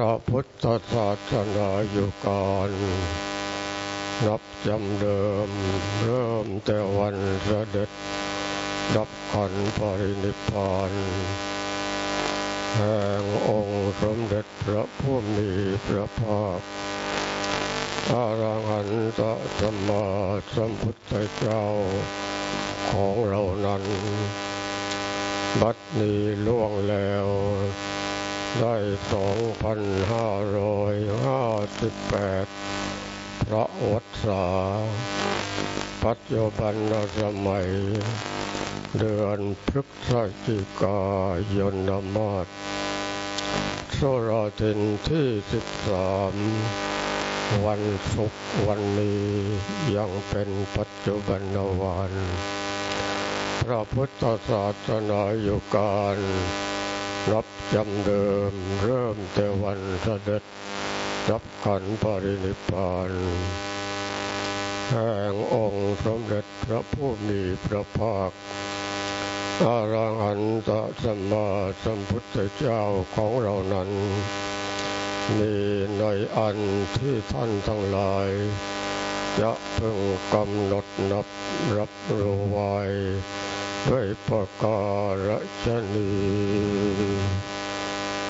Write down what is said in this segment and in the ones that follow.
ระพุทธศาสนาอยู่ก่อนนับจำเดิม เริ่มแต่วันเสด็จดับขันปรินิพานแห่งองค์สมเด็จพระผู้มีพระภาคอารังหันตสัมมาสัมพุทธเจ้าของเรานั้น บัดนี้ล่วงแล้ว ได้สองพันห้าร้อยห้าสิบแปดพระวัฏษาปัจจุบันสมัย เดือนพฤศจิกายนมาศโซรทินที่สิบสามวันศุกร์วันนี้ยังเป็นปัจจุบันวัน พระพุทธศาสนาอยู่การนับ จำเดิมเริ่มแต่วันเสด็จรับขันปรินิพานแห่งองค์สมเด็จพระผู้มีพระภาคอารังหันตสัมมาสัมพุทธเจ้าของเรานั้น มีในอันที่ท่านทั้งหลาย จะพึงกำหนดนับรับรู้ไว้ด้วยประการชนีติ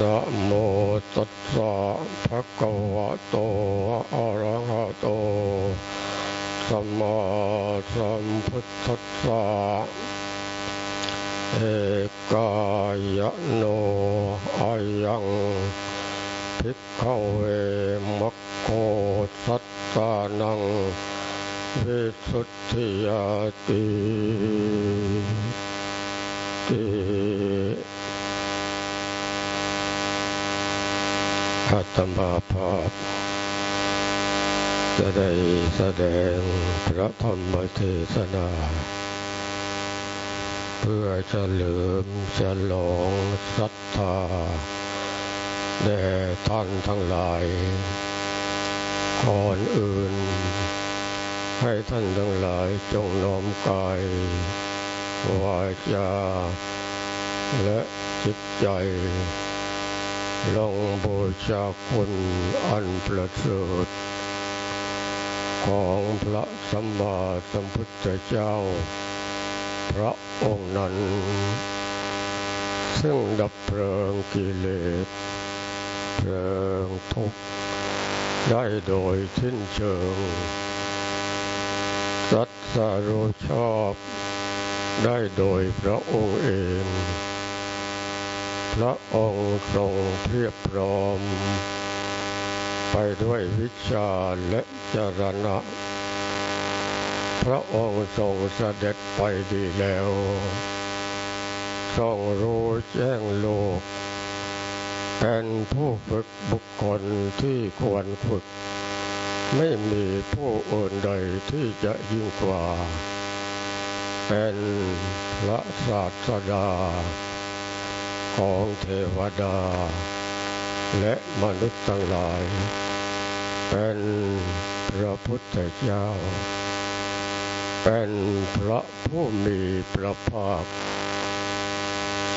นะโมตัสสะภะคะวะโต อะระหะโต สัมมาสัมพุทธัสสะ เอกายโนอายังภิกขเวมัคโคสัตตานังวิสุทธิยาติติ อาตมาภาพจะได้แสดงพระธรรมเทศนา เพื่อเฉลิมฉลองศรัทธาแด่ท่านทั้งหลายก่อนอื่น ให้ท่านทั้งหลายจงน้อมกายวาจาและจิตใจ ลงบูชาคุณอันประเสริฐของพระสัมมาสัมพุทธเจ้า พระองค์นั้น ซึ่งดับเพลิงกิเลสเพลิงทุกข์ได้โดยทิ้นเชิงสัตสารุชอบได้โดยพระองค์เอง พระองค์ทรงเพียบพร้อม ไปด้วยวิชาและจรณะ พระองค์ทรงเสด็จไปดีแล้วทรงรู้แจ้งโลก เป็นผู้ฝึกบุคคลที่ควรฝึก ไม่มีผู้อื่นใดที่จะยิ่งกว่า เป็นพระศาสดา ของเทวดา และมนุษย์ทั้งหลาย เป็นพระพุทธเจ้า เป็นพระผู้มีพระภาค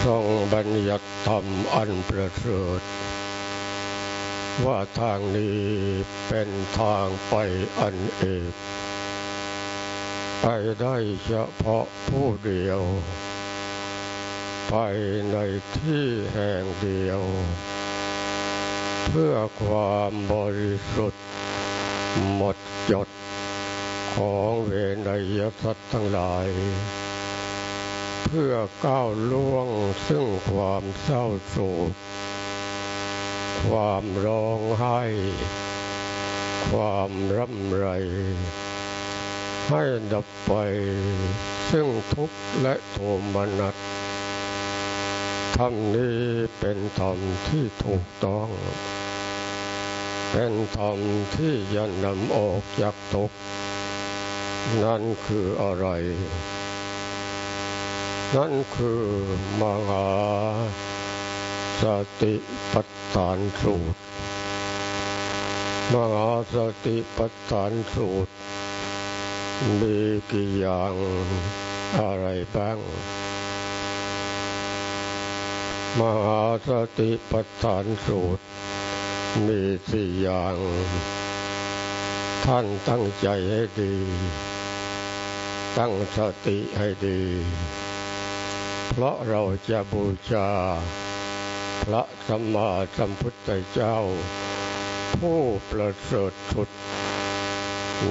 ทรงบัญญัติธรรมอันประเสริฐว่าทางนี้เป็นทางไปอันเอกไปได้เฉพาะผู้เดียว ไปในที่แห่งเดียว เพื่อความบริสุทธิ์ หมดจดของเวนยสัตว์ทั้งหลาย เพื่อก้าวล่วงซึ่งความเศร้าโศกความร้องไห้ ความร่ำไร ให้ดับไปซึ่งทุกข์และโทมนัส ธรรมนี้เป็นธรรมที่ถูกต้อง เป็นธรรมที่ยันนำออกจากทุกนั่นคืออะไร นั่นคือมหาสติปัฏฐานสูตร มหาสติปัฏฐานสูตรมีกี่อย่างอะไรบ้าง มหาสติปัฏฐานสูตร มีสี่อย่าง ท่านตั้งใจให้ดี ตั้งสติให้ดี เพราะเราจะบูชา พระสัมมาสัมพุทธเจ้า ผู้ประเสริฐสุด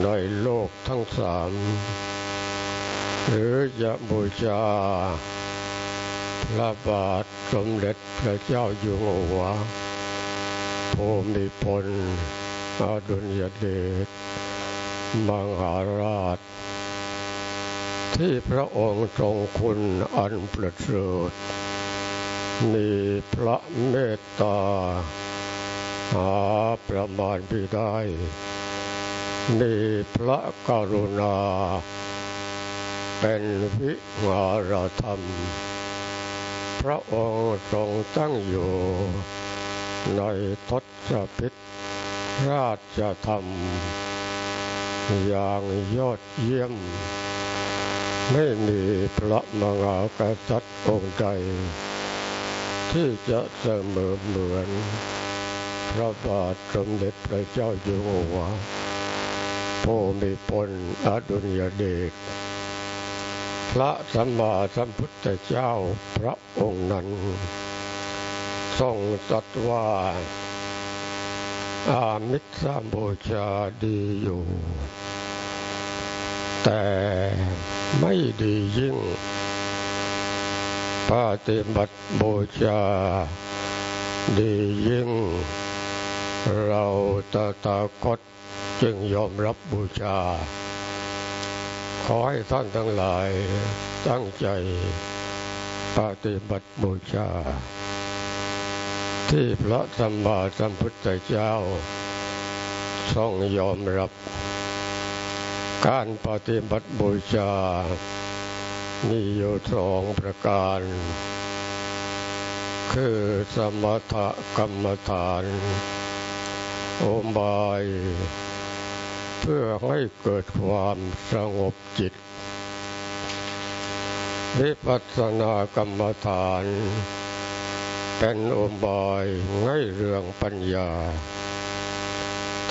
ในโลกทั้งสาม หรือจะบูชา พระบาทสมเด็จพระเจ้าอยู่หัวภูมิพลอดุลยเดชมหาราช ที่พระองค์ทรงคุณอันประเสริฐมีพระเมตตา หาประมาณไม่ได้มีพระกรุณา เป็นวิหารธรรม ระองค์ทรงตั้งอยู่ ในทศพิธราชธรรม อย่างยอดเยี่ยม ไม่มีพระมหากษัตริย์องค์ใด ที่จะเสมอเหมือนพระบาทสมเด็จพระเจ้าอยู่หัวผู้มีพลอดุลยเดช ระสัมมาสัมพุทธเจ้าพระองค์นั้น ทรงตรัสว่า อามิตรบูชาดีอยู่ แต่ไม่ดียิ่งปฏิบัติบูชาดียิ่ง เราตถาคตจึงยอมรับบูชา ขอให้ท่านทั้งหลายตั้งใจปฏิบัติบูชา ที่พระสัมมาสัมพุทธเจ้าทรงยอมรับ การปฏิบัติบูชา มีอยู่สองประการ คือสมถกรรมฐาน โอบาย พื่อให้เกิดความสงบจิต วิปัสสนากรรมฐาน เป็นโอบายง่ายเรื่องปัญญา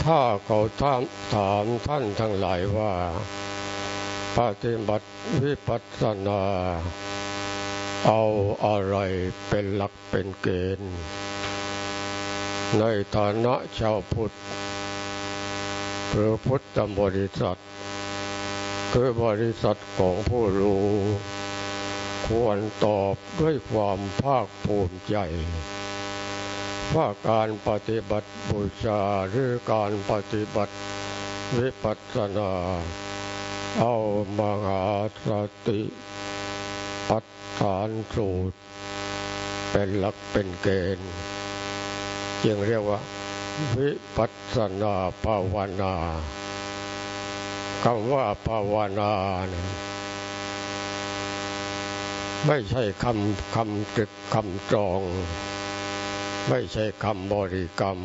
ถ้าเขาถามถามท่านทั้งหลายว่า ปฏิบัติวิปัสสนา เอาอะไรเป็นหลักเป็นเกณฑ์ ในฐานะชาวพุทธ หรือพุทธบริษัท คือบริษัทของผู้รู้ ควรตอบด้วยความภาคภูมิใจ ว่าการปฏิบัติบูชาหรือการปฏิบัติวิปัสสนา เอามหาสติปัฏฐานสูตร เป็นหลักเป็นเกณฑ์จึงเรียกว่า วิปัสสนาภาวนาคำว่าภาวนาเนี่ยไม่ใช่คำคำจึกคำจอง ไม่ใช่คำบริกรรม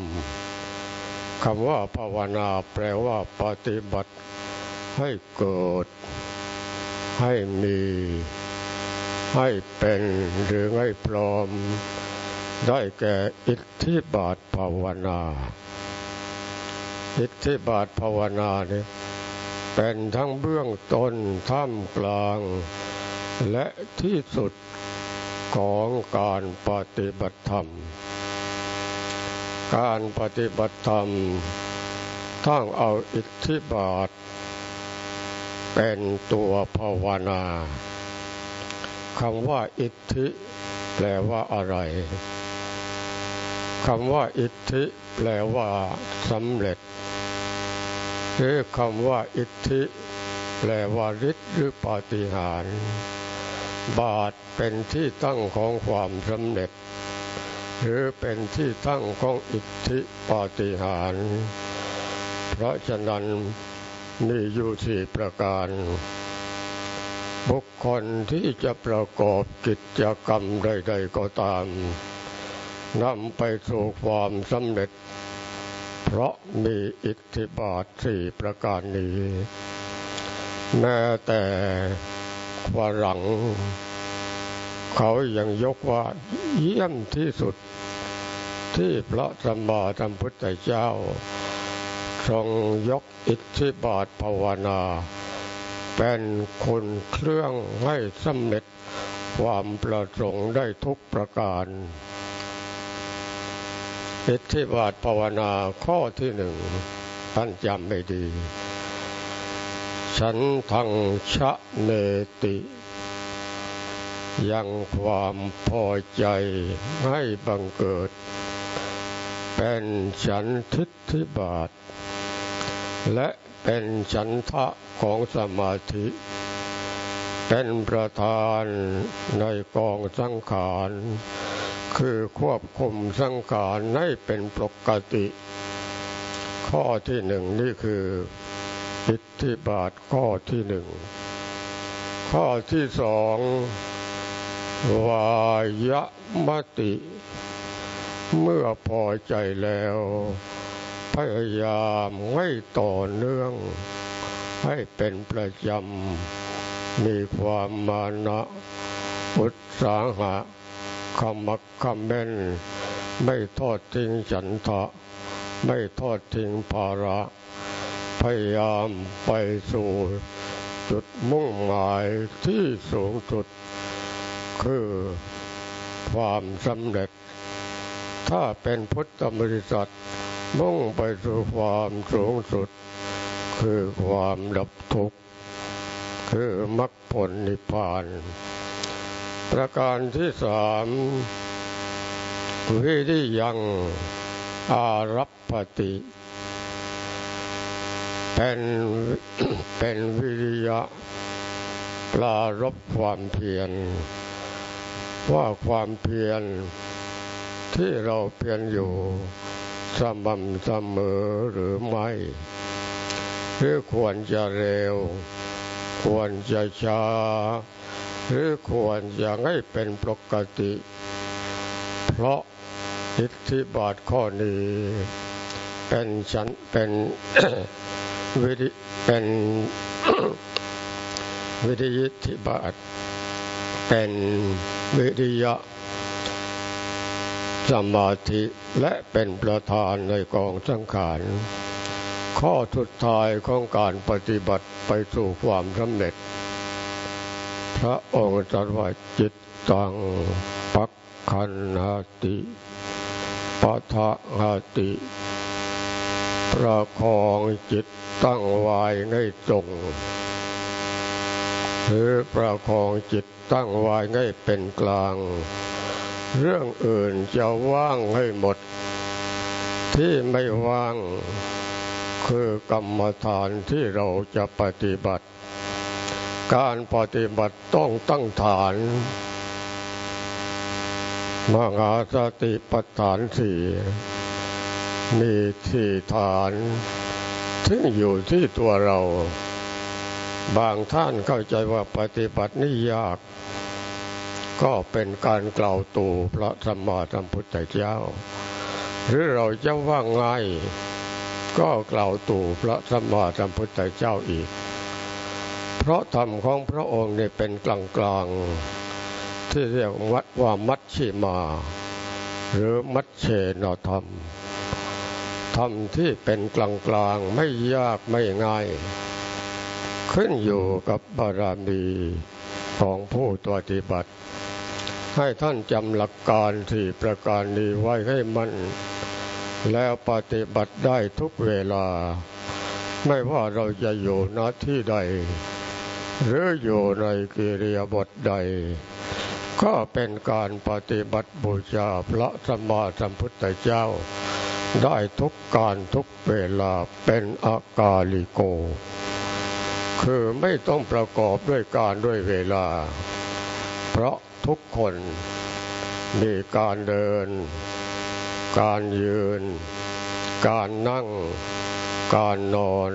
คำว่าภาวนาแปลว่าปฏิบัติให้เกิด ให้มี ให้เป็นหรือให้พร้อม ได้แก่อิทธิบาทภาวนา อิทธิบาทภาวนาเนี่ยเป็นทั้งเบื้องต้นท่ามกลาง และที่สุดของการปฏิบัติธรรม การปฏิบัติธรรมต้องเอาอิทธิบาท เป็นตัวภาวนาคำว่าอิทธิแปลว่าอะไร คำว่าอิทธิแปลว่าสำเร็จหรือคำว่าอิทธิแปลว่าฤทธิ์หรือปาฏิหาริย์บาทเป็นที่ตั้งของความสำเร็จ หรือเป็นที่ตั้งของอิทธิปาฏิหาริย์เพราะฉะนั้นมีอยู่สี่ประการ บุคคลที่จะประกอบกิจกรรมใด ๆก็ตาม นำไปสู่ความสำเร็จ เพราะมีอิทธิบาทสี่ประการนี้ แม้แต่ฝรั่งเขายังยกว่าเยี่ยมที่สุด ที่พระสัมมาสัมพุทธเจ้า ทรงยกอิทธิบาทภาวนา เป็นคนเครื่องให้สำเร็จความประสงค์ได้ทุกประการ อิทธิบาทภาวนาข้อที่หนึ่งท่านจำไม่ดี ฉันทังชะเนติ ยังความพอใจให้บังเกิด เป็นฉันทิฏฐิบาท และเป็นฉันทะของสมาธิ เป็นประธานในกองสังขาร คือควบคุมสังขารให้เป็นปกติ ข้อที่หนึ่งนี่คืออิทธิบาทข้อที่หนึ่งข้อที่สองวายมติ เมื่อพอใจแล้ว พยายามให้ต่อเนื่อง ให้เป็นประจำมีความมานะอุตสาหะ คำมักคำเม่นไม่ทอดทิ้งฉันทะ ไม่ทอดทิ้งภาระ พยายามไปสู่จุดมุ่งหมายที่สูงสุด คือความสำเร็จ ถ้าเป็นพุทธบริษัท มุ่งไปสู่ความสูงสุด คือความดับทุกข์ คือมรรคผลนิพพาน ประการที่สามวิริยังอารัปปติ เป็นเป็นวิริยะปลารบความเพียร ว่าความเพียร ที่เราเพียรอยู่สม่ำเสมอหรือไม่หรือควรจะเร็ว ควรจะช้า หรือควรจะให้เป็นปกติ เพราะอิทธิบาทข้อนี้เป็นฉันเป็นวิธีเป็นวิธียิทธิบาท เป็นวิริยะสมาธิและเป็นประธานในกองสังขาร ข้อสุดท้ายของการปฏิบัติไปสู่ความสำเร็จ พระองค์ตรัสว่าจิตตังปักขันหาติปัทหาติประคองจิตตั้งไว้ในตรงหรือประคองจิตตั้งไว้ให้เป็นกลาง เรื่องอื่นจะว่างให้หมด ที่ไม่ว่างคือกรรมฐานที่เราจะปฏิบัติ การปฏิบัติต้องตั้งฐานมหาสติปัฏฐานสี่มีที่ฐานที่อยู่ที่ตัวเรา บางท่านเข้าใจว่าปฏิบัตินี่ยาก ก็เป็นการกล่าวตู่พระสัมมาสัมพุทธเจ้า หรือเราจะว่าง่ายก็กล่าวตู่พระสัมมาสัมพุทธเจ้าอีก ราะธรรมของพระองค์เนี่ยเป็นกลางกลางที่เรียกวัดว่ามัชชิมา หรือมัชเชนธรรม ธรรมที่เป็นกลางกลางไม่ยากไม่ง่าย ขึ้นอยู่กับบารมีของผู้ปฏิบัติ ให้ท่านจำหลักการที่ประการนี้ไว้ให้มันแล้วปฏิบัติได้ทุกเวลา ไม่ว่าเราจะอยู่ณที่ใด หรืออยู่ในกิริยาบทใด ก็เป็นการปฏิบัติบูชาพระสัมมาสัมพุทธเจ้า ได้ทุกการทุกเวลาเป็นอากาลิโก คือไม่ต้องประกอบด้วยการด้วยเวลา เพราะทุกคนมีการเดิน การยืน การนั่ง การนอน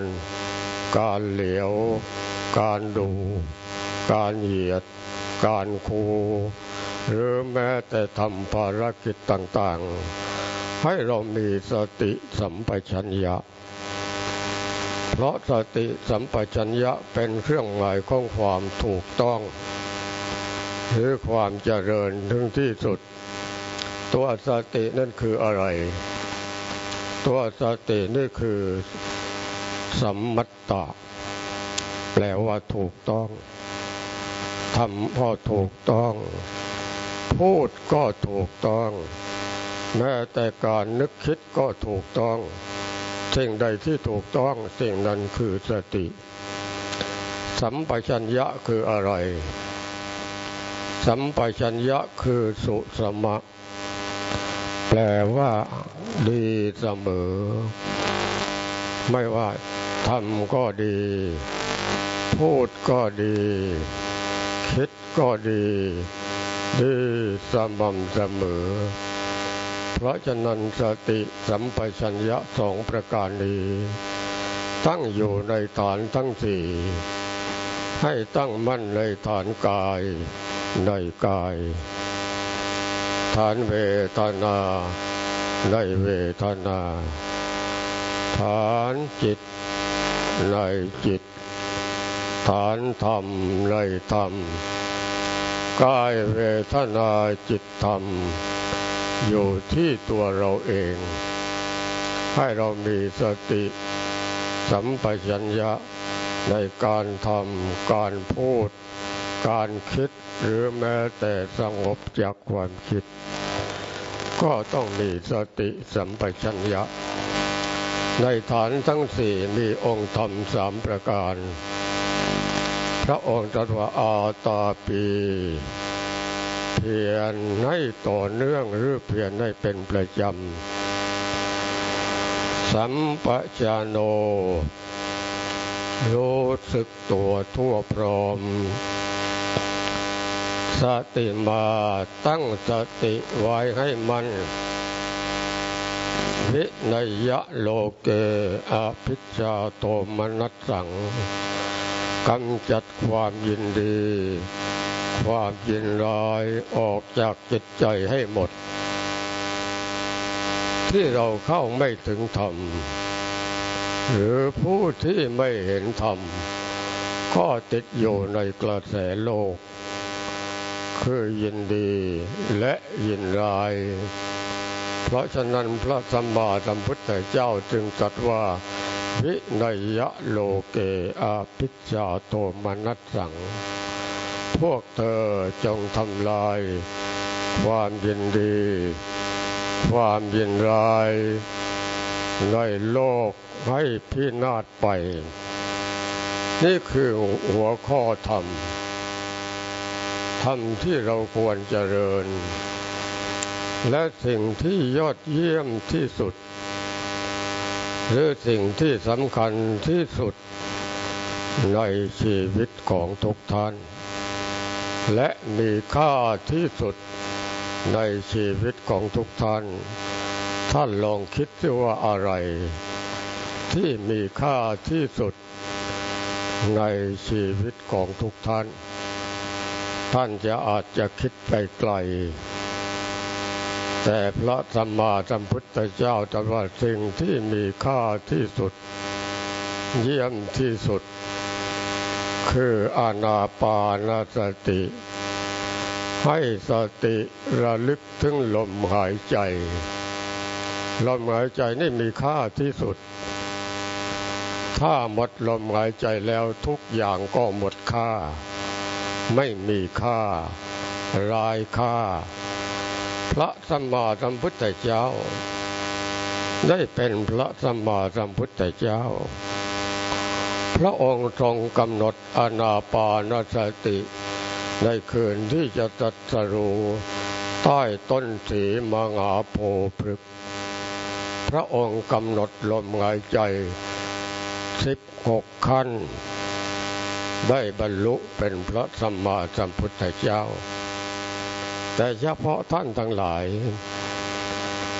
การเหลียว การดูการเหยียด การคูหรือแม้แต่ทำภารกิจต่างๆ ให้เรามีสติสัมปชัญญะ เพราะสติสัมปชัญญะเป็นเครื่องหมายของความถูกต้อง หรือความเจริญถึงที่สุด ตัวสตินั่นคืออะไร ตัวสตินี่คือสัมมัตตะ แปลว่าถูกต้องทำก็ถูกต้อง พูดก็ถูกต้อง แม้แต่การนึกคิดก็ถูกต้อง สิ่งใดที่ถูกต้องสิ่งนั้นคือสติ สัมปชัญญะคืออะไร สัมปชัญญะคือสุสมะ แปลว่าดีเสมอ ไม่ว่าทำก็ดี พูดก็ดี คิดก็ดี ดีสม่ำเสมอ เพราะฉะนั้นสติสัมปชัญญะสองประการนี้ ตั้งอยู่ในฐานทั้งสี่ให้ตั้งมั่นในฐานกายในกาย ฐานเวทนาในเวทนา ฐานจิตในจิต ฐานธรรมในธรรมกายเวทนาจิตธรรม อยู่ที่ตัวเราเอง ให้เรามีสติสัมปชัญญะในการทำการพูด การคิดหรือแม้แต่สงบจากความคิด ก็ต้องมีสติสัมปชัญญะ ในฐานทั้งสี่มีองค์ธรรมสามประการ พระองค์ตรัสว่าอาตาปีเพียรให้ต่อเนื่องหรือเพียรให้เป็นประจำ สัมปชาโน รู้สึกตัวทั่วพร้อม สติมาตั้งสติไว้ให้มันวินยะโลเกอภิชาโทมนัสสัง กำจัดความยินดี ความยินร้ายออกจากจิตใจให้หมด ที่เราเข้าไม่ถึงธรรม หรือผู้ที่ไม่เห็นธรรม ก็ติดอยู่ในกระแสโลก คือยินดีและยินร้าย เพราะฉะนั้นพระสัมมาสัมพุทธเจ้าจึงตรัสว่า วินยะโลเกอาพิชาโตมนัสสัง พวกเธอจงทำลาย ความยินดี ความยินร้าย ในโลกให้พินาศไป นี่คือหัวข้อธรรม ธรรมที่เราควรเจริญ และสิ่งที่ยอดเยี่ยมที่สุด หรือสิ่งที่สำคัญที่สุดในชีวิตของทุกท่าน และมีค่าที่สุดในชีวิตของทุกท่าน ท่านลองคิดดูว่าอะไร ที่มีค่าที่สุดในชีวิตของทุกท่าน ท่านจะอาจจะคิดไปไกล แต่พระสัมมาสัมพุทธเจ้าตรัสว่าสิ่งที่มีค่าที่สุด เยี่ยมที่สุด คืออานาปานสติ ให้สติระลึกถึงลมหายใจ ลมหายใจนี่มีค่าที่สุด ถ้าหมดลมหายใจแล้วทุกอย่างก็หมดค่า ไม่มีค่า รายค่า พระสัมมาสัมพุทธเจ้า ได้เป็นพระสัมมาสัมพุทธเจ้า พระองค์ทรงกำหนดอนาปานสติ ในคืนที่จะตัดสรูใต้ต้นสีมงาโพพฤกพระองค์กำหนดลมหายใจสิบหกขั้น ได้บรรลุเป็นพระสัมมาสัมพุทธเจ้า แต่เฉพาะท่านทั้งหลาย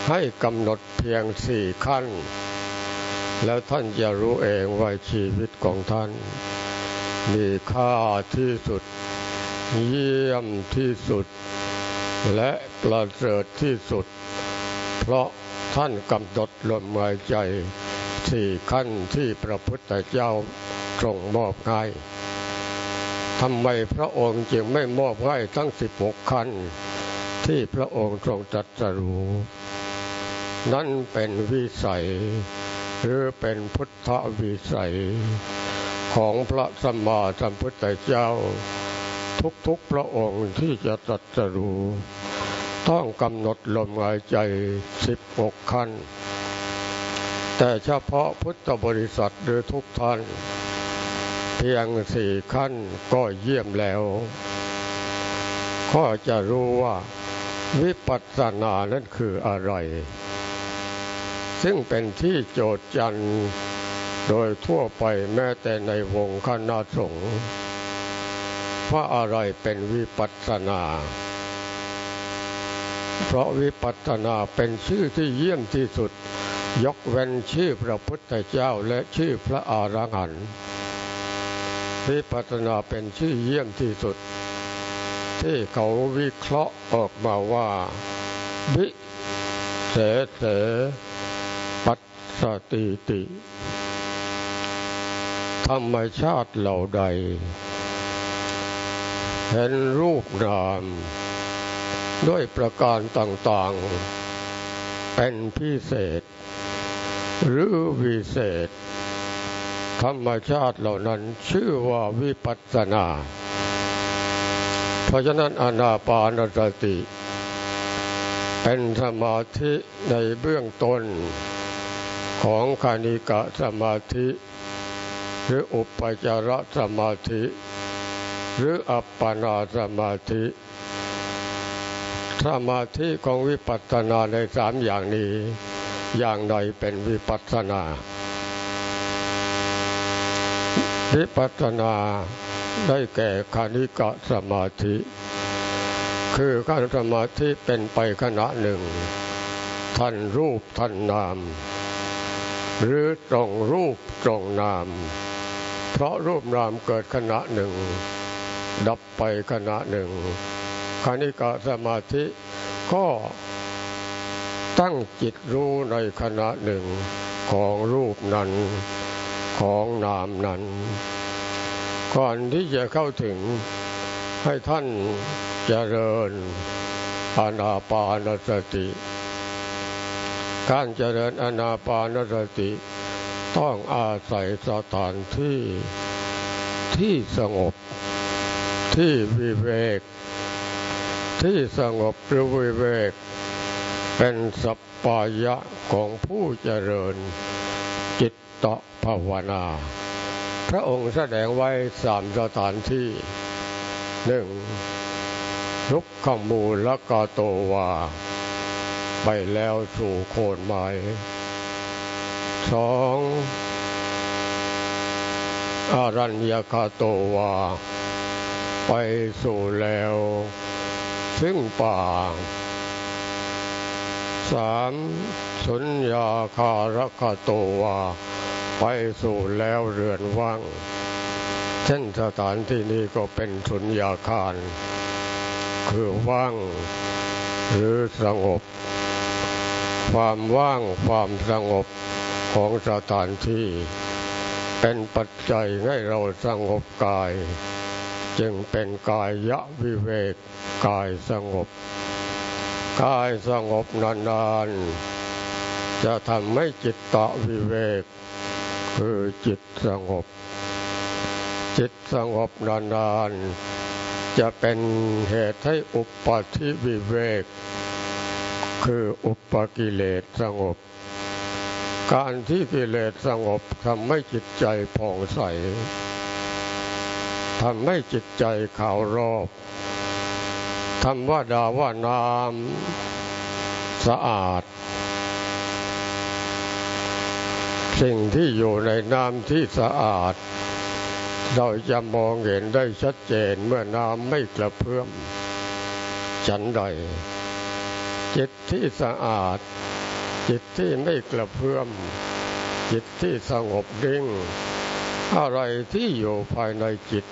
ให้กำหนดเพียงสี่ขั้น แล้วท่านจะรู้เองว่าชีวิตของท่าน มีค่าที่สุด เยี่ยมที่สุด และประเสริฐที่สุด เพราะท่านกำหนดลมหายใจสี่ขั้นที่พระพุทธเจ้าทรงมอบให้ ทำไมพระองค์จึงไม่มอบให้ทั้งสิบหกขั้นที่พระองค์ทรงตรัสรู้นั่นเป็นวิสัย หรือเป็นพุทธวิสัย ของพระสัมมาสัมพุทธเจ้า ทุกๆพระองค์ที่จะตรัสรู้ต้องกำหนดลมหายใจสิบหกขั้น แต่เฉพาะพุทธบริษัทหรือทุกท่าน พียงสี่ขั้นก็เยี่ยมแล้ว ก็จะรู้ว่าวิปัสสนานั้นคืออะไร ซึ่งเป็นที่โจทย์จันโดยทั่วไปแม้แต่ในวงคณะสงฆ์ว่าอะไรเป็นวิปัสสนา เพราะวิปัสสนาเป็นชื่อที่เยี่ยมที่สุด ยกเว้นชื่อพระพุทธเจ้าและชื่อพระอารัหันต์ วิปัสสนาเป็นชื่อเยี่ยมที่สุด ที่เขาวิเคราะห์ออกมาว่าวิเสเสปัสสติติธรรมชาติเหล่าใด เห็นรูปนาม ด้วยประการต่างๆ เป็นพิเศษ หรือวิเศษ ธรรมชาติเหล่านั้นชื่อว่าวิปัสสนา เพราะฉะนั้นอนาปานสติ เป็นสมาธิในเบื้องต้นของคานิกะสมาธิ หรืออุปจารสมาธิ หรืออัปปนาสมาธิสมาธิของวิปัสสนาในสามอย่างนี้ อย่างใดเป็นวิปัสสนา วิปัสนาได้แก่คานิกะสมาธิ คือการสมาธิเป็นไปขณะหนึ่ง ทันรูปทันนาม หรือตรงรูปตรงนาม เพราะรูปนามเกิดขณะหนึ่ง ดับไปขณะหนึ่งคณิกะสมาธิก็ตั้งจิตรู้ในขณะหนึ่งของรูปนั้น ของนามนั้น ก่อนที่จะเข้าถึงให้ท่านเจริญอานาปานสติ การเจริญอานาปานสติ ต้องอาศัยสถานที่ที่สงบ ที่วิเวก ที่สงบหรือวิเวก เป็นสปปายะของผู้เจริญจิตต ภาวนา พระองค์แสดงไว้สามสถานที่หนึ่งลุกขมูลกาโตวา ไปแล้วสู่โคนไม้สองอารัญญคาโตวา ไปสู่แล้ว ซึ่งป่าสามสุญญาคารคาโตวา ไปสู่แล้วเรือนว่าง เช่นสถานที่นี้ก็เป็นสุญญาคาร คือว่าง หรือสงบ ความว่างความสงบของสถานที่ เป็นปัจจัยให้เราสงบกาย จึงเป็นกายยะวิเวกกายสงบ กายสงบนานๆจะทำให้จิตตะวิเวก คือจิตสงบ จิตสงบนานๆ จะเป็นเหตุให้อุปาทิวิเวก คืออุปกิเลสสงบ การที่กิเลสสงบทำให้จิตใจผ่องใสทำให้จิตใจขาวรอบคำว่าดาว่าน้ำสะอาด สิ่งที่อยู่ในน้ำที่สะอาด เราจะมองเห็นได้ชัดเจนเมื่อน้ำไม่กระเพื่อมฉันใด จิตที่สะอาด จิตที่ไม่กระเพื่อม จิตที่สงบดิ่ง อะไรที่อยู่ภายในจิต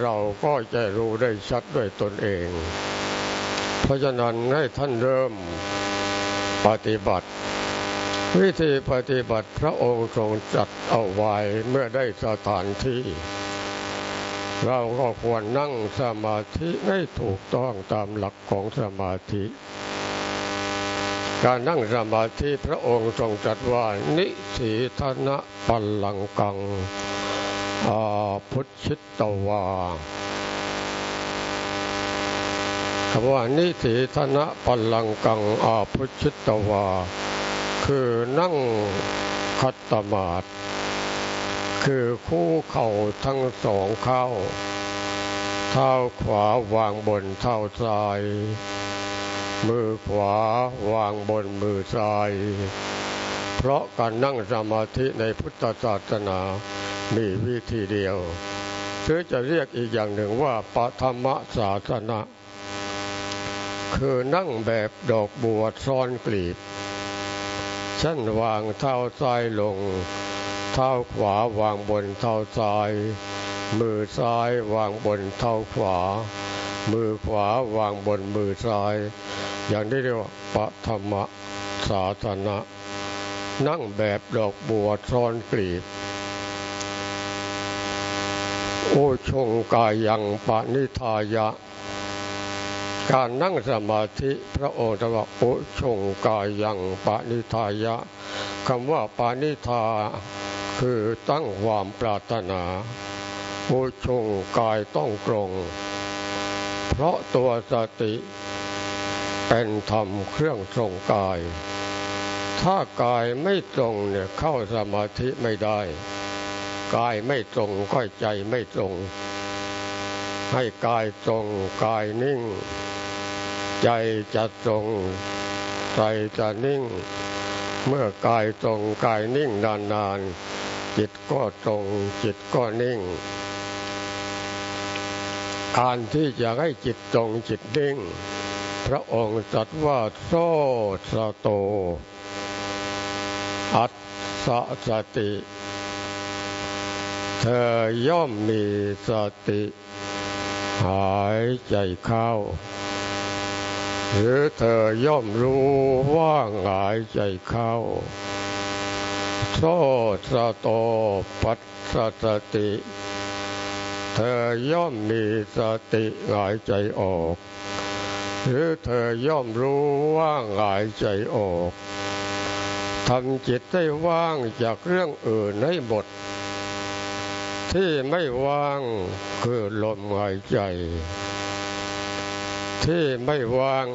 เราก็จะรู้ได้ชัดด้วยตนเอง เพราะฉะนั้นให้ท่านเริ่มปฏิบัติ วิธีปฏิบัติพระองค์ทรงจัดเอาไว้เมื่อได้สถานที่ เราก็ควรนั่งสมาธิให้ถูกต้องตามหลักของสมาธิ การนั่งสมาธิพระองค์ทรงจัดว่านิสีธนะปัลลังกังอาพุทธิตวาคำว่านิสีธนะปัลลังกังอาพุทธิตวา คือนั่งคัตตมาดคือคู่เข่าทั้งสองเข้า เท้าขวาวางบนเท้าซ้าย มือขวาวางบนมือซ้าย เพราะการนั่งสมาธิในพุทธศาสนามีวิธีเดียวหรือจะเรียกอีกอย่างหนึ่งว่าปฐมศาสนาคือนั่งแบบดอกบัวซ้อนกลีบ ฉันวางเท้าซ้ายลง เท้าขวาวางบนเท้าซ้าย มือซ้ายวางบนเท้าขวา มือขวาวางบนมือซ้าย อย่างนี้เรียกว่าปฐมศาสนานั่งแบบดอกบัวซ้อนกลีบ โอชงกายยังปานิทายะ การนั่งสมาธิพระโองค์ตรัสว่าโอชงกายังปานิทายะคำว่าปานิทา คือตั้งความปรารถนาโอชงกายต้องตรง เพราะตัวสติเป็นธรรมเครื่องทรงกาย ถ้ากายไม่ตรงเนี่ยเข้าสมาธิไม่ได้ กายไม่ตรงก็ใจไม่ตรงให้กายตรงกายนิ่ง ใจจะตรง ใจจะนิ่ง เมื่อกายตรงกายนิ่งนานๆ จิตก็ตรง จิตก็นิ่ง การที่จะให้จิตตรงจิตนิ่ง พระองค์ตรัสว่าโซสโต อัตสสติ เธอย่อมมีสติ หายใจเข้า หรือเธอย่อมรู้ว่าหายใจเข้าโซสโตปัสสติ เธอย่อมมีสติหายใจออก หรือเธอย่อมรู้ว่าหายใจออกทำจิตให้ว่างจากเรื่องอื่นให้หมด ที่ไม่ว่างคือลมหายใจ ที่ไม่ว่าง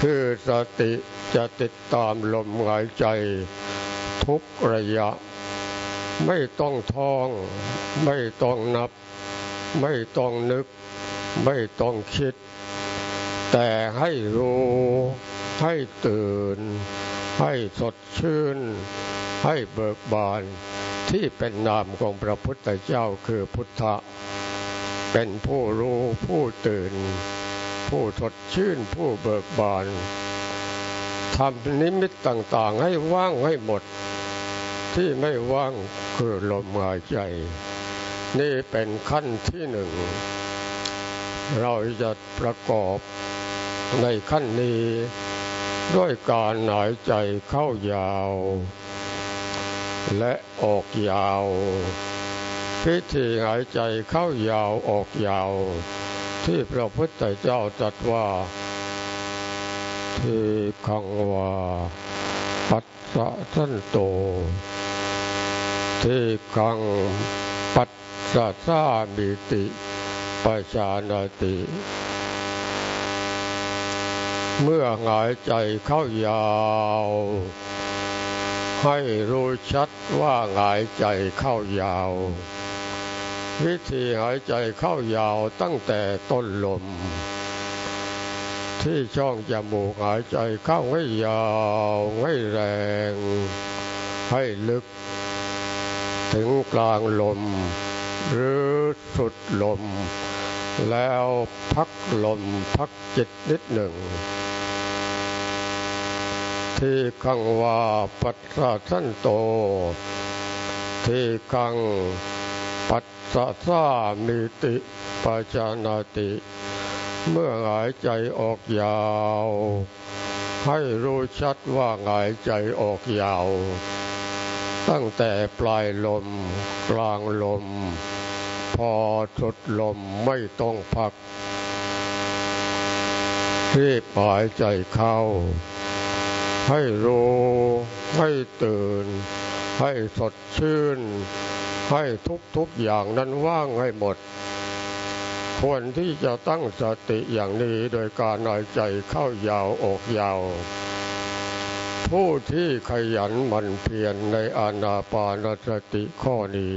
คือสติจะติดตามลมหายใจ ทุกระยะ ไม่ต้องท่อง ไม่ต้องนับ ไม่ต้องนึก ไม่ต้องคิด แต่ให้รู้ให้ตื่น ให้สดชื่น ให้เบิกบานที่เป็นนามของพระพุทธเจ้าคือพุทธะเป็นผู้รู้ผู้ตื่น ผู้สดชื่นผู้เบิกบานทำนิมิตต่างๆ ให้ว่างให้หมด ที่ไม่ว่างคือลมหายใจ นี่เป็นขั้นที่หนึ่ง เราจะประกอบในขั้นนี้ด้วยการหายใจเข้ายาว และออกยาว พิธีหายใจเข้ายาวออกยาว ที่พระพุทธเจ้าตรัสว่าทีขังวาปัสสะสันโตทีขังปัสสะสามิติปชานาติ เมื่อหายใจเข้ายาว ให้รู้ชัดว่าหายใจเข้ายาว วิธีหายใจเข้ายาวตั้งแต่ต้นลม ที่ช่องจมูกหายใจเข้าให้ยาวให้แรง ให้ลึก ถึงกลางลม หรือสุดลม แล้วพักลมพักจิตนิดหนึ่ง ที่ขังว่าปัสสะสันโต ที่ขัง ปัสสะสามิติปัจานาติ เมื่อหายใจออกยาว ให้รู้ชัดว่าหายใจออกยาว ตั้งแต่ปลายลม กลางลม พอสุดลมไม่ต้องพักรีบหายใจเข้า ให้รู้ ให้ตื่น ให้สดชื่น ให้ทุกๆอย่างนั้นว่างให้หมด ควรที่จะตั้งสติอย่างนี้โดยการหายใจเข้ายาวออกยาว ผู้ที่ขยันหมั่นเพียรในอานาปานสติข้อนี้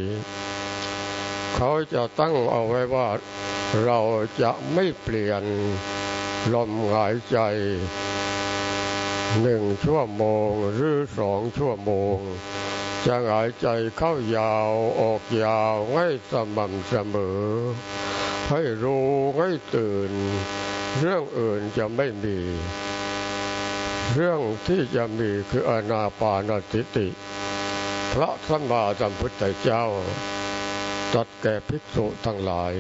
เขาจะตั้งเอาไว้ว่าเราจะไม่เปลี่ยนลมหายใจหนึ่งชั่วโมงหรือสองชั่วโมง จะหายใจเข้ายาวออกยาวให้สม่ำเสมอ ให้รู้ให้ตื่น เรื่องอื่นจะไม่มี เรื่องที่จะมีคืออนาปานสติ พระสัมมาสัมพุทธเจ้าตรัสแก่ภิกษุทั้งหลาย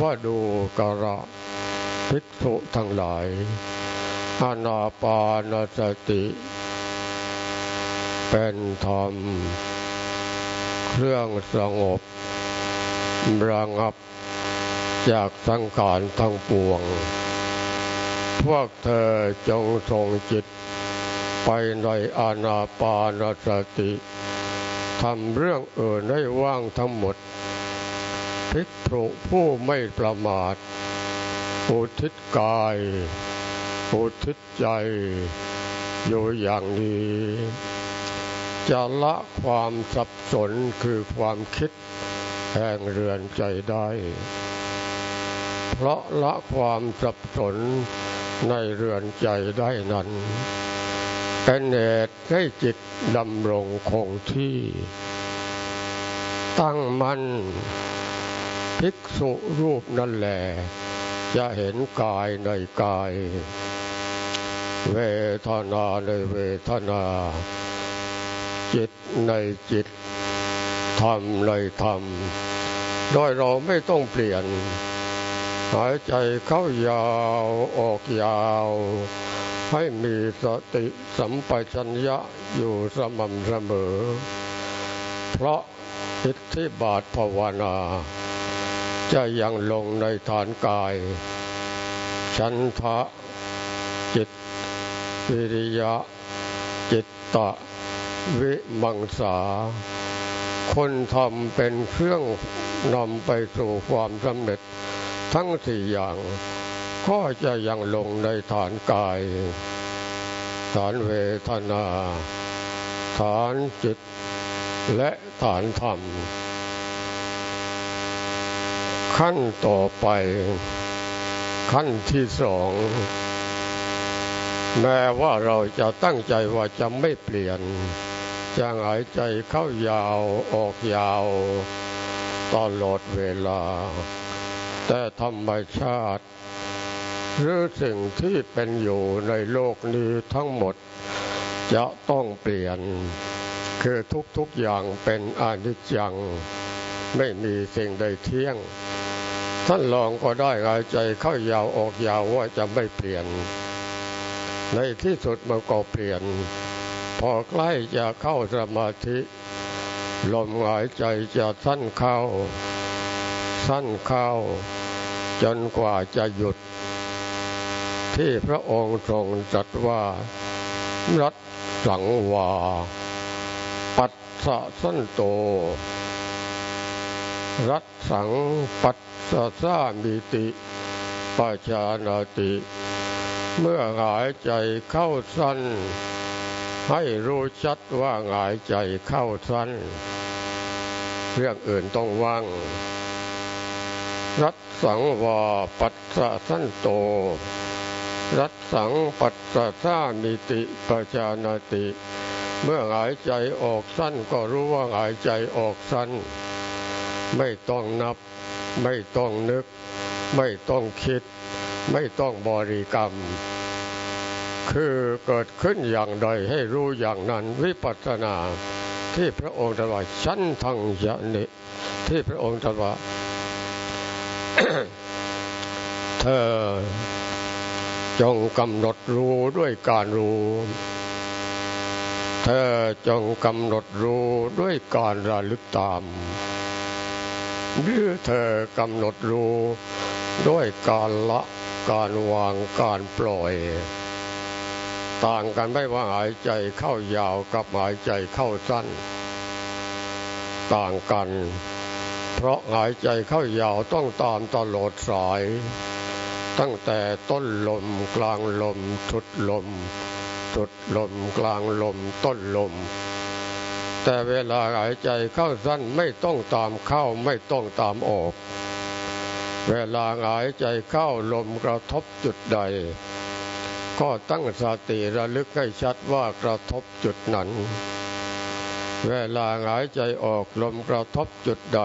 ว่าดูกระภิกษุทั้งหลาย อนาปานสติ เป็นธรรม เครื่องสงบระงับจากสังขารทั้งปวง พวกเธอจงส่งจิต ไปในอานาปานสติทำเรื่องอื่นให้ว่างทั้งหมดภิกษุผู้ไม่ประมาท อุทิศกาย อุทิศใจ อยู่อย่างนี้ จะละความสับสนคือความคิดแห่งเรือนใจได้ เพราะละความสับสนในเรือนใจได้นั้นเป็นเหตุให้จิตดำรงคงที่ ตั้งมัน่นภิกษุรูปนั่นแหละจะเห็นกายในกาย เวทนาในเวทนา จิตในจิต ธรรมในธรรม โดยเราไม่ต้องเปลี่ยน หายใจเข้ายาวออกยาว ให้มีสติสัมปชัญญะอยู่สม่ำเสมอ เพราะอิทธิบาทภาวนา จะยังลงในฐานกายฉันทะจิตวิริยะ จิตตะ วิมังสา คนทำเป็นเครื่องนำไปสู่ความสำเร็จทั้งสี่อย่าง ก็จะยังลงในฐานกาย ฐานเวทนา ฐานจิต และฐานธรรม ขั้นต่อไป ขั้นที่สองแม้ว่าเราจะตั้งใจว่าจะไม่เปลี่ยน จะหายใจเข้ายาวออกยาวตลอดเวลา แต่ธรรมชาติ หรือสิ่งที่เป็นอยู่ในโลกนี้ทั้งหมด จะต้องเปลี่ยน คือทุกๆอย่างเป็นอนิจจัง ไม่มีสิ่งใดเที่ยง ท่านลองก็ได้หายใจเข้ายาวออกยาวว่าจะไม่เปลี่ยน ในที่สุดมันก็เปลี่ยน พอใกล้จะเข้าสมาธิ ลมหายใจจะสั้นเข้า สั้นเข้า จนกว่าจะหยุด ที่พระองค์ทรงจัดว่ารัตสังวา ปัสสะสั้นโต รัตสังปัสสัสามิติปัจานาติ เมื่อหายใจเข้าสั้น ให้รู้ชัดว่าหายใจเข้าสั้น เรื่องอื่นต้องว่าง รัตสังวาปัสสะสั้นโต รัตสังปัสสะสามิติปัจานาติ เมื่อหายใจออกสั้นก็รู้ว่าหายใจออกสั้น ไม่ต้องนับ ไม่ต้องนึก ไม่ต้องคิด ไม่ต้องบริกรรม คือเกิดขึ้นอย่างใดให้รู้อย่างนั้นวิปัสสนาที่พระองค์ตรัสว่าชั้นทางยะนิที่พระองค์ตรัสว่าเธอจงกำหนดรู้ด้วยการรู้ เธอจงกำหนดรู้ด้วยการระลึกตามหรือเธอกำหนดรู้ด้วยการละการวางการปล่อย ต่างกันไม่ว่าหายใจเข้ายาวกับหายใจเข้าสั้น ต่างกัน เพราะหายใจเข้ายาวต้องตามตลอดสาย ตั้งแต่ต้นลมกลางลมทุดลมทุดลมกลางลมต้นลม แต่เวลาหายใจเข้าสั้นไม่ต้องตามเข้าไม่ต้องตามออก เวลาหายใจเข้าลมกระทบจุดใด ก็ตั้งสติระลึกให้ชัดว่ากระทบจุดนั้น เวลาหายใจออกลมกระทบจุดใด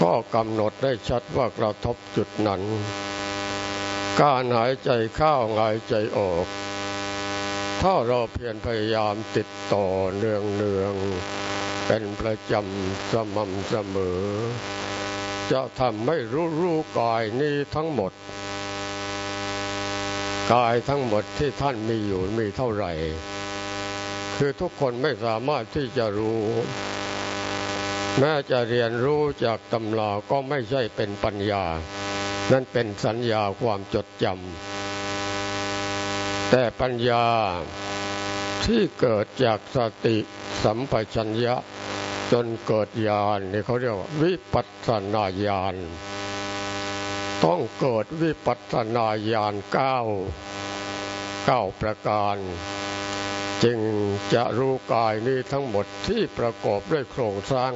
ก็กำหนดได้ชัดว่ากระทบจุดนั้น การหายใจเข้าหายใจออก ถ้าเราเพียรพยายามติดต่อเนืองเนืองเป็นประจำสม่ำเสมอ จะทำให้รู้รู้กายนี้ทั้งหมด กายทั้งหมดที่ท่านมีอยู่มีเท่าไหร่ คือทุกคนไม่สามารถที่จะรู้ แม้จะเรียนรู้จากตำราก็ไม่ใช่เป็นปัญญา นั่นเป็นสัญญาความจดจำแต่ปัญญาที่เกิดจากสติสัมปชัญญะจนเกิดญาณนี่เขาเรียกว่าวิปัสสนาญาณ ต้องเกิดวิปัสสนาญาณเก้าเก้าประการ จึงจะรู้กายนี้ทั้งหมดที่ประกอบด้วยโครงสร้าง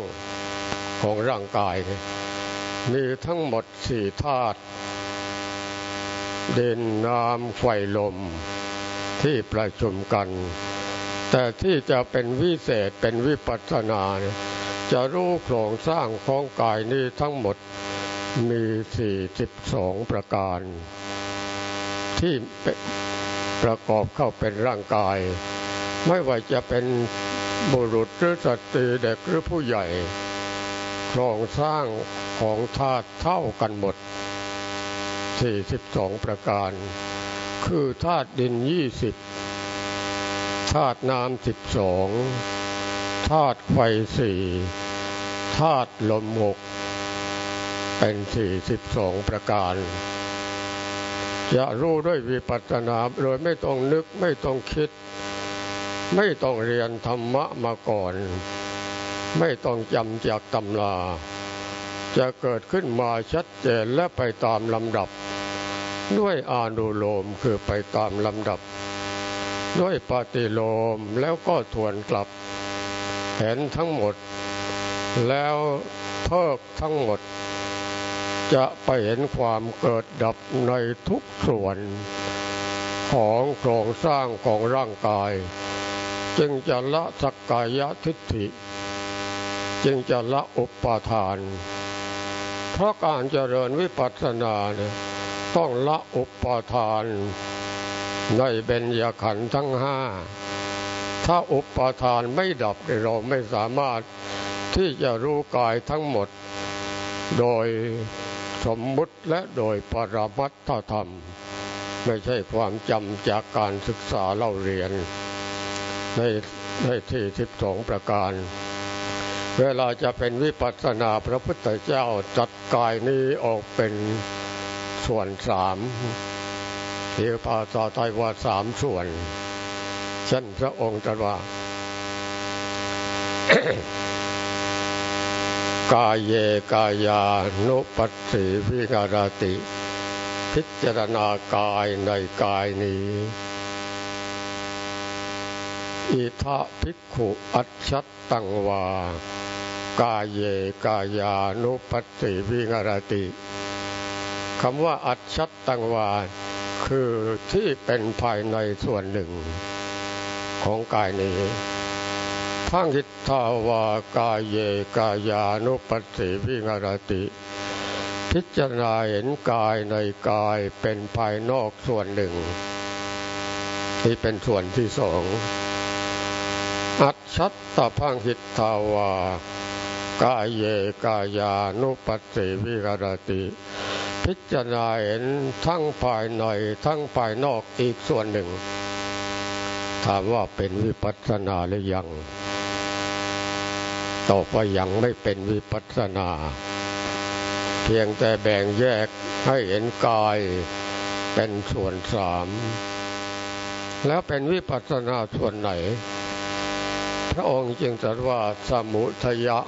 ของร่างกาย มีทั้งหมดสี่ธาตุเดินน้ำไฟลมที่ประชุมกัน แต่ที่จะเป็นวิเศษเป็นวิปัสสนา จะรู้โครงสร้างของกายนี้ทั้งหมด มีสี่สิบสองประการ ที่ประกอบเข้าเป็นร่างกาย ไม่ว่าจะเป็นบุรุษหรือสตรีเด็กหรือผู้ใหญ่โครงสร้างของธาตุเท่ากันหมดสี่สิบสองประการ คือธาตุดินยี่สิบธาตุน้ำสิบสองธาตุไฟสี่ธาตุลมหก เป็นสี่สิบสองประการ จะรู้ด้วยวิปัสสนาโดยไม่ต้องนึกไม่ต้องคิด ไม่ต้องเรียนธรรมะมาก่อน ไม่ต้องจำจากตำราจะเกิดขึ้นมาชัดเจนและไปตามลำดับ ด้วยอานุโลมคือไปตามลำดับ ด้วยปฏิโลมแล้วก็ทวนกลับ เห็นทั้งหมด แล้วเพิกทั้งหมด จะไปเห็นความเกิดดับในทุกส่วน ของโครงสร้างของร่างกาย จึงจะละสักกายทิฏฐิ จึงจะละอุปาทาน เพราะการเจริญวิปัสสนาเนี่ยต้องละอุปาทาน ในเบญญขันธ์ทั้งห้าถ้าอุปาทานไม่ดับเราไม่สามารถที่จะรู้กายทั้งหมด โดย สมมุติและโดยปรมัตถธรรม ไม่ใช่ความจำจากการศึกษาเล่าเรียน ในในที่สิบสองประการ เวลาจะเป็นวิปัสสนาพระพุทธเจ้าจัดกายนี้ออกเป็นส่วนสามที่ภาษาไทยว่าสามส่วน เช่นพระองค์ตรัสว่า กายเยกายานุปัสสิวิกรติ พิจารณากายในกายนี้อิทะภิกขุอัจฉัตตังวา กายเยกายานุปัสสิวิกรติคำว่าอัจฉัตตังวา คือที่เป็นภายในส่วนหนึ่ง ของกายนี้ ทั้งหิทาวากายเยกายานุปัสสิวิงารติ พิจารณาเห็นกายในกายเป็นภายนอกส่วนหนึ่งกนี่เป็นส่วนที่สองอัจฉัตตพังหิตทาวากายเยกายานุปัสสิวิกรติ พิจารณาเห็นทั้งภายในทั้งภายนอกอีกส่วนหนึ่ง ถามว่าเป็นวิปัสสนาหรือยัง ตอบว่ายังไม่เป็นวิปัสสนา เพียงแต่แบ่งแยกให้เห็นกายเป็นส่วนสาม แล้วเป็นวิปัสสนาส่วนไหน พระองค์จึงตรัสว่าสมุทยะ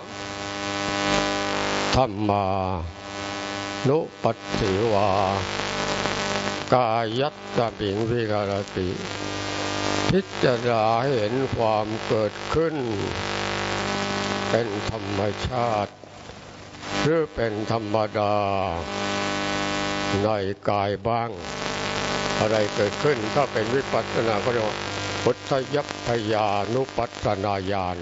ธรรมานุปัสสิวา กายัตตบิงวิการติ พิจารณาเห็นความเกิดขึ้น เป็นธรรมชาติ หรือเป็นธรรมดา ในกายบ้าง อะไรเกิดขึ้นถ้าเป็นวิปัสสนาก็เรียกว่าพุทธยัพยานุปัสสนาญาณ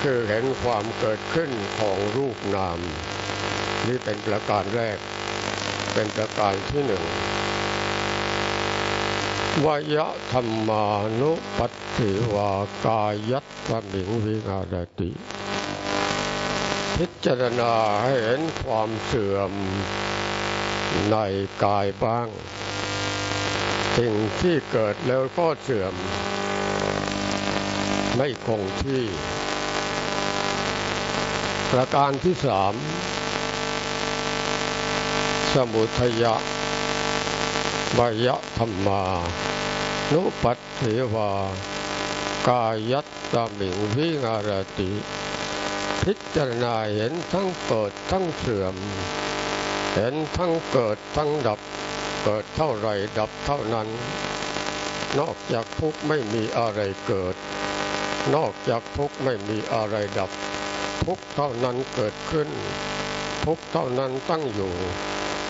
คือเห็นความเกิดขึ้นของรูปนาม นี่เป็นประการแรก เป็นประการที่หนึ่ง วยธรรมานุปัสสิวากายัตสมิงวิงารติ พิจารณาให้เห็นความเสื่อมในกายบ้าง สิ่งที่เกิดแล้วก็เสื่อม ไม่คงที่ ประการที่สาม สมุทยะ บายะธรรมา นุปัตเทวา กายัตตมิงวิงารติ พิจารณาเห็นทั้งเกิดทั้งเสื่อม เห็นทั้งเกิดทั้งดับ เกิดเท่าไรดับเท่านั้น นอกจากทุกไม่มีอะไรเกิด นอกจากทุกไม่มีอะไรดับ ทุกเท่านั้นเกิดขึ้น ทุกเท่านั้นตั้งอยู่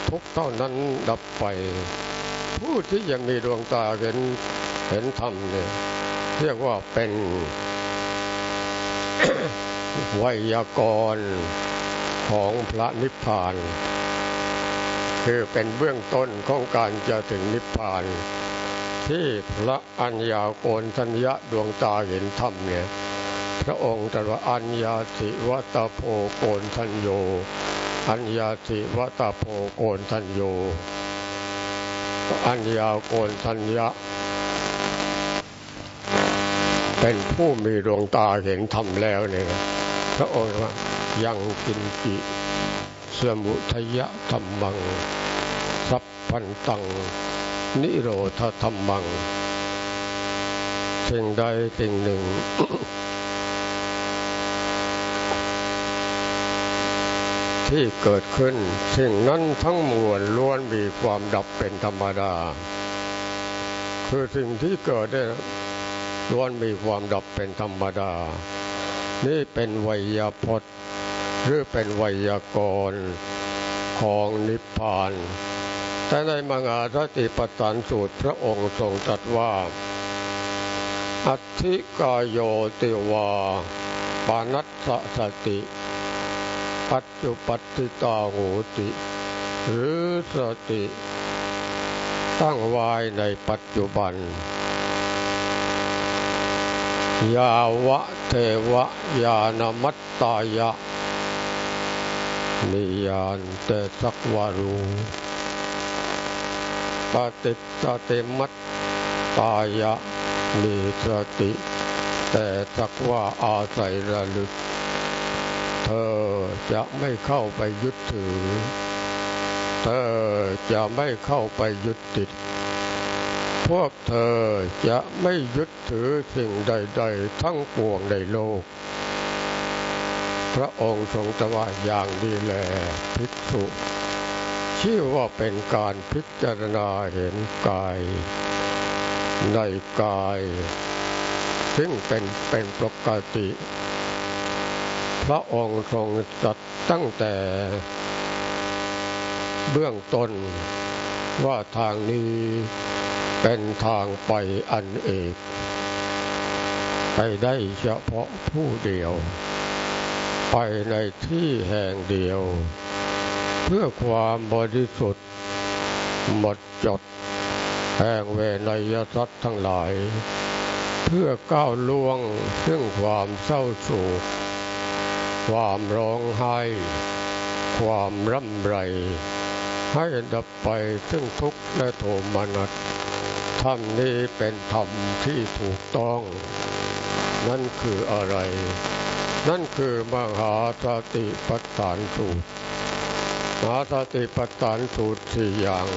ทุกเท่านั้นดับไป ผู้ที่ยังมีดวงตาเห็นเห็นธรรมเนี่ยเรียกว่าเป็นไวยากรณ์ของพระนิพพาน คือเป็นเบื้องต้นของการจะถึงนิพพาน ที่พระอัญญาโกณทัญญะดวงตาเห็นธรรมเนี่ยพระองค์ตรัสว่าอัญญาสิวัตโพโกนทัญโย อัญญาสิวัตโพโกนทัญโย อัญญาโกนทัญญะ เป็นผู้มีดวงตาเห็นธรรมแล้วเนี่ยพระองค์ว่ายังกินกิสมุทยะธรรมัง สัพพันตัง นิโรธธรรมังสิ่งใดสิ่งหนึ่ง ที่เกิดขึ้น สิ่งนั้นทั้งมวลล้วนมีความดับเป็นธรรมดา คือสิ่งที่เกิดได้ล้วนมีความดับเป็นธรรมดา นี่เป็นไวยพจน์หรือเป็นไวยากรณ์ของนิพพาน แต่ในมังอาสติปตานสูตรพระองค์ทรงตรัสว่า อัธิกายโยติวาปานัสสติ ปัจจุปัติตาโหติ หรือสติ ตั้งไว้ในปัจจุบัน ยาวะเทวะยานมัตตายะ นิยานเตสักวารูปฏิตเตมัตตายะ มีสติ แต่สักว่าอาศัยระลึก เธอ จะไม่เข้าไปยึดถือ เธอจะไม่เข้าไปยึดติด พวกเธอจะไม่ยึดถือสิ่งใด ๆ ทั้งปวงในโลก พระองค์ทรงตรัสอย่างดีแลภิกษุชื่อว่าเป็นการพิจารณาเห็นกายในกาย ซึ่งเป็นเป็นปกติ พระองค์ทรงจัดตั้งแต่เบื้องต้นว่าทางนี้เป็นทางไปอันเอก ไปได้เฉพาะผู้เดียว ไปในที่แห่งเดียว เพื่อความบริสุทธิ์ หมดจด แห่งเวนยสัตว์ทั้งหลาย เพื่อก้าวล่วงซึ่งความเศร้าโศก ความร้องไห้ ความร่ำไร ให้ดับไปซึ่งทุกข์และโทมนัสธรรมนี้เป็นธรรมที่ถูกต้อง นั่นคืออะไร นั่นคือมหาสติปัฏฐานสูตรมหาสติปัฏฐานสูตรสี่อย่าง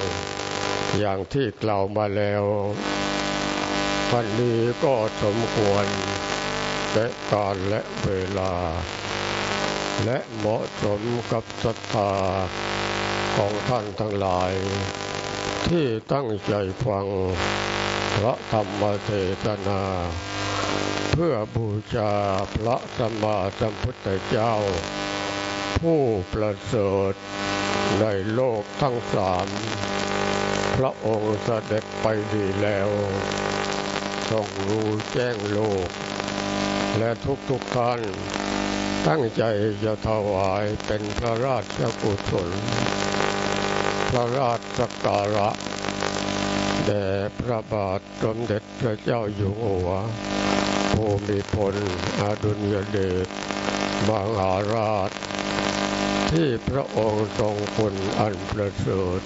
อย่างที่กล่าวมาแล้ววันนี้ก็สมควรและการและเวลา และเหมาะสมกับศรัทธาของท่านทั้งหลาย ที่ตั้งใจฟังพระธรรมเทศนา เพื่อบูชาพระสัมมาสัมพุทธเจ้า ผู้ประเสริฐในโลกทั้งสามพระองค์เสด็จไปดีแล้วทรงรู้แจ้งโลก และทุกๆท่าน ตั้งใจจะถวายเป็นพระราชกุศล พระราชสักการะ แด่พระบาทสมเด็จพระเจ้าอยู่หัวภูมิพลอดุลยเดชมหาราช ที่พระองค์ทรงคุณอันประเสริฐ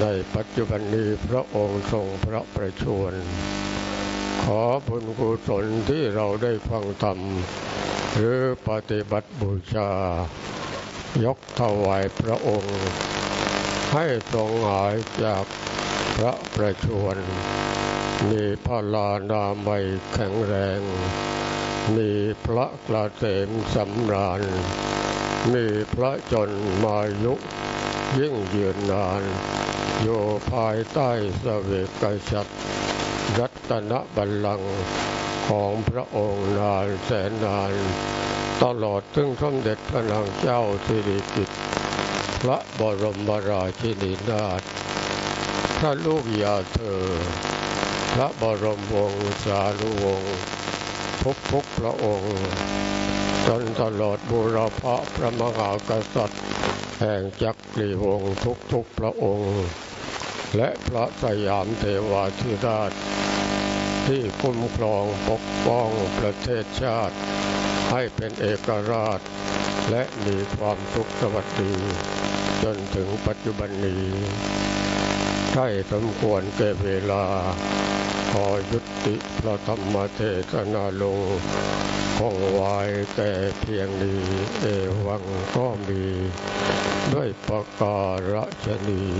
ในปัจจุบันนี้พระองค์ทรงพระประชวรขอบุญกุศลที่เราได้ฟังธรรม หรือปฏิบัติบูชา ยกถวายพระองค์ ให้ทรงหายจากพระประชวรมีพระลานามัยแข็งแรง มีพระกระเสมสำราญ มีพระจนมายุยิ่งยืนนาน อยู่ภายใต้สเวกชัดรัตนบัลลังก์ ของพระองค์นานแสนนาน ตลอดถึงสมเด็จพระนางเจ้าสิริกิติ์พระบรมราชินีนาถพระลูกยาเธอ พระบรมวงศานุวงศ์ทุกทุกพระองค์ จนตลอดบูรพพระมหากษัตริย์ แห่งจักรีวงศ์ทุกทุกพระองค์ และพระสยามเทวาธิราช ที่คุ้มครองปกป้องประเทศชาติ ให้เป็นเอกราช และมีความสุขสวัสดี จนถึงปัจจุบันนี้ใช่สมควรแก่เวลา ขอยุติพระธรรมเทศนาลงคงไว้แต่เพียงนี้เอวังก็มี ด้วยประการฉนี้